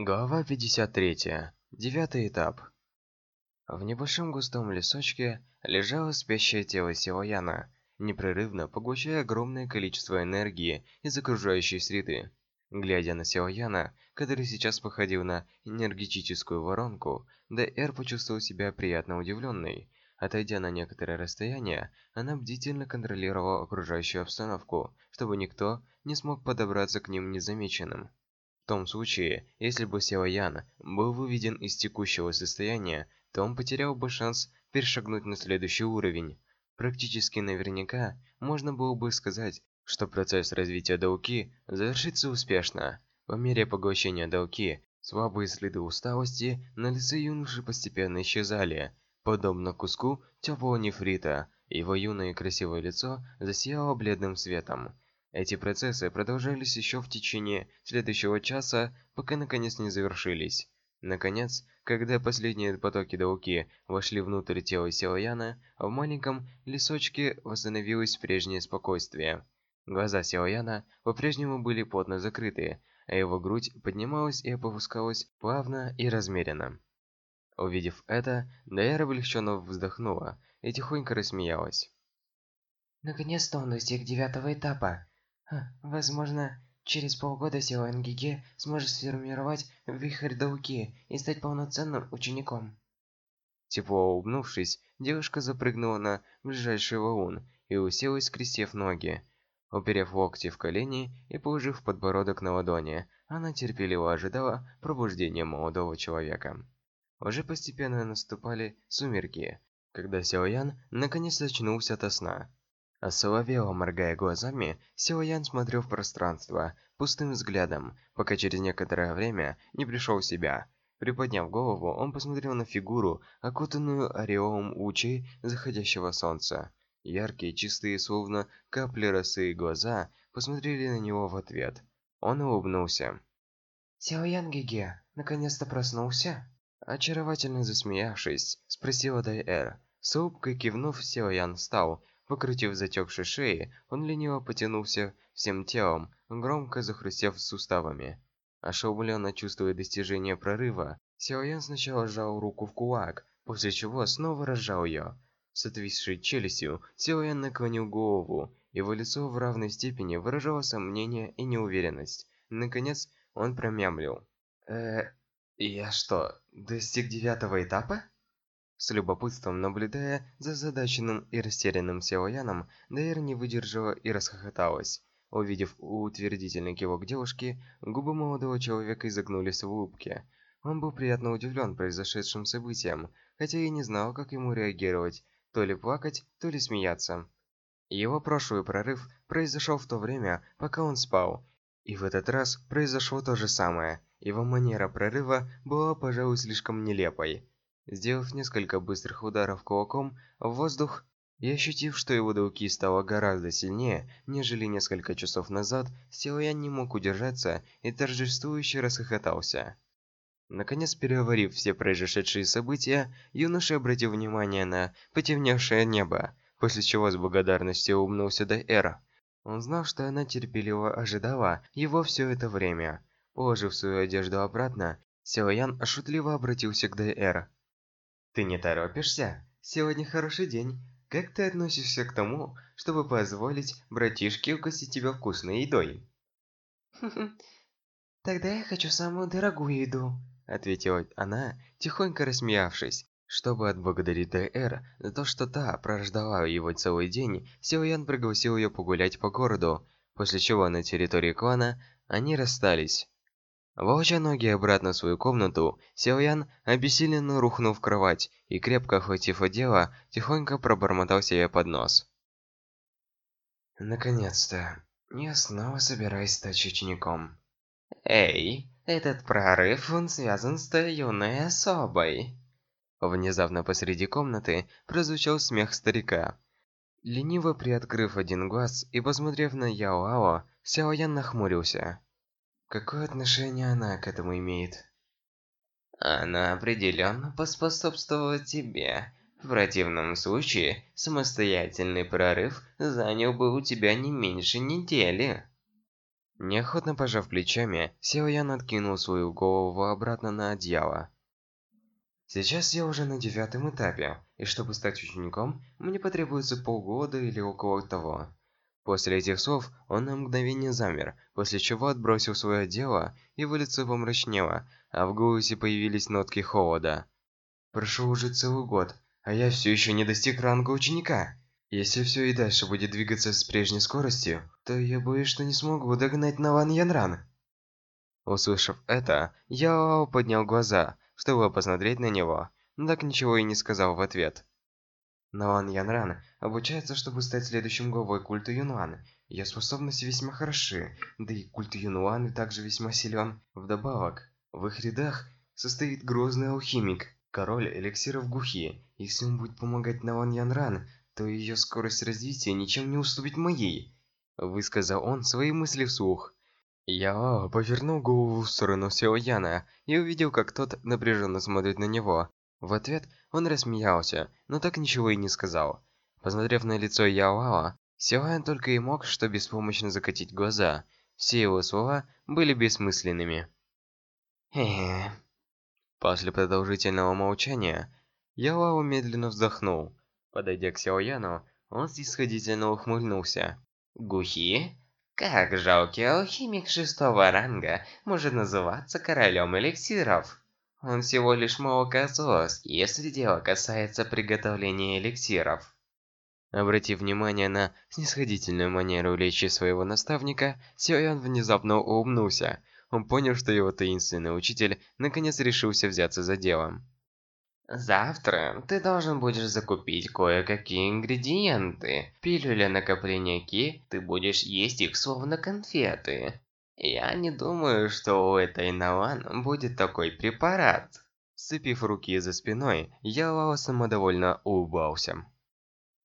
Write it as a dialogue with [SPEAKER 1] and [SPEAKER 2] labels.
[SPEAKER 1] Глава 53. Девятый этап. В небольшом густом лесочке лежало спящее тело Силаяна, непрерывно поглощая огромное количество энергии из окружающей среды. Глядя на Силаяна, который сейчас походил на энергетическую воронку, Д.Р. почувствовал себя приятно удивленной. Отойдя на некоторое расстояние, она бдительно контролировала окружающую обстановку, чтобы никто не смог подобраться к ним незамеченным. Том случае, если бы Сяо Ян был выведен из текущего состояния, то он потерял бы шанс перешагнуть на следующий уровень. Практически наверняка можно было бы сказать, что процесс развития Дауки завершится успешно. По мере поглощения Дауки, слабые следы усталости на лице юноши постепенно исчезали. Подобно куску теплого нефрита, его юное и красивое лицо засияло бледным светом. Эти процессы продолжались еще в течение следующего часа, пока наконец не завершились. Наконец, когда последние потоки Дауки вошли внутрь тела Силаяна, в маленьком лесочке восстановилось прежнее спокойствие. Глаза Силаяна по-прежнему были плотно закрыты, а его грудь поднималась и опускалась плавно и размеренно. Увидев это, Дайра облегченно вздохнула и тихонько рассмеялась.
[SPEAKER 2] Наконец-то он достиг девятого этапа. Возможно, через полгода Сила Нгиге сможет сформировать вихрь Дауки и стать полноценным учеником.
[SPEAKER 1] Тепло улыбнувшись, девушка запрыгнула на ближайший валун и уселась, скрестив ноги. Уперев локти в колени и положив подбородок на ладони, она терпеливо ожидала пробуждения молодого человека. Уже постепенно наступали сумерки, когда Сяоян наконец очнулся ото сна. Осоловело, моргая глазами, Силаян смотрел в пространство пустым взглядом, пока через некоторое время не пришел в себя. Приподняв голову, он посмотрел на фигуру, окутанную ореолом лучей заходящего солнца. Яркие, чистые, словно капли росы глаза посмотрели на него в ответ. Он улыбнулся.
[SPEAKER 2] «Силаян Гиге, наконец-то проснулся?»
[SPEAKER 1] Очаровательно засмеявшись, спросила Дай-Эр. С улыбкой кивнув, Силаян встал, Покрутив затекшей шеи, он лениво потянулся всем телом, громко захрустев суставами. Ошеломленно чувствуя достижение прорыва, Сяоян сначала сжал руку в кулак, после чего снова разжал ее. С отвисшей челюстью Сяоян наклонил голову, его лицо в равной степени выражало сомнение и неуверенность. Наконец, он промямлил. «Э, я что, достиг девятого этапа?» С любопытством наблюдая за задаченным и растерянным Силаяном, Дайер не выдержала и расхохоталась. Увидев утвердительный кивок девушки, губы молодого человека изогнулись в улыбке. Он был приятно удивлен произошедшим событием, хотя и не знал, как ему реагировать, то ли плакать, то ли смеяться. Его прошлый прорыв произошел в то время, пока он спал, и в этот раз произошло то же самое. Его манера прорыва была, пожалуй, слишком нелепой. Сделав несколько быстрых ударов кулаком в воздух и ощутив, что его дуки стало гораздо сильнее, нежели несколько часов назад, Силаян не мог удержаться и торжествующе расхохотался. Наконец, переварив все произошедшие события, юноша обратил внимание на потемневшее небо, после чего с благодарностью улыбнулся Дайэра. Он знал, что она терпеливо ожидала его все это время. Положив свою одежду обратно, Силаян шутливо обратился к Дайэр. Ты не торопишься? Сегодня хороший день. Как ты относишься к тому, чтобы позволить братишке угостить тебя вкусной едой?
[SPEAKER 2] Тогда я хочу самую дорогую еду,
[SPEAKER 1] ответила она, тихонько рассмеявшись. Чтобы отблагодарить Д.Р. за то, что та прождала его целый день, Силуян пригласил ее погулять по городу, после чего на территории клана они расстались. Волоча ноги обратно в свою комнату, Силаян, обессиленно рухнул в кровать и, крепко охватив одеяло, тихонько пробормотал себе под нос. Наконец-то, я снова собираюсь стать учеником. Эй, этот прорыв, он связан с той юной особой. Внезапно посреди комнаты прозвучал смех старика. Лениво приоткрыв один глаз и посмотрев на Яо-Ао, Сяоян нахмурился. Какое отношение она к этому имеет? Она определенно поспособствовала тебе. В противном случае, самостоятельный прорыв занял бы у тебя не меньше недели. Неохотно пожав плечами, Ян откинул свою голову обратно на одеяло. Сейчас я уже на девятом этапе, и чтобы стать учеником, мне потребуется полгода или около того. После этих слов он на мгновение замер, после чего отбросил свое и его лицо помрачнело, а в голосе появились нотки холода. Прошел уже целый год, а я все еще не достиг ранга ученика. Если все и дальше будет двигаться с прежней скоростью, то я боюсь, что не смогу догнать Наван Янран. Услышав это, Яо поднял глаза, чтобы посмотреть на него, но так ничего и не сказал в ответ. Наван Янран обучается, чтобы стать следующим главой культа Юнуан. Ее способности весьма хороши, да и культ Юнуан также весьма силен. Вдобавок, в их рядах состоит грозный алхимик, король эликсиров Гухи. Если он будет помогать Наван Янран, то ее скорость развития ничем не уступит моей. Высказал он свои мысли вслух. Яо повернул голову в сторону Сяо Яна и увидел, как тот напряженно смотрит на него. В ответ он рассмеялся, но так ничего и не сказал. Посмотрев на лицо Яо Силуэн только и мог что беспомощно закатить глаза. Все его слова были бессмысленными. Хе-хе. После продолжительного молчания, Ялао медленно вздохнул. Подойдя к Сяояну, он снисходительно ухмыльнулся. «Гухи? Как жалкий алхимик шестого ранга может называться королем эликсиров?» Он всего лишь молокосос, если дело касается приготовления эликсиров. Обратив внимание на снисходительную манеру речи своего наставника, Сиоян внезапно улыбнулся. Он понял, что его таинственный учитель наконец решился взяться за делом. «Завтра ты должен будешь закупить кое-какие ингредиенты. Пилюля накопления Ки, ты будешь есть их словно конфеты. Я не думаю, что у этой Наван будет такой препарат. Сцепив руки за спиной, я самодовольно улыбался.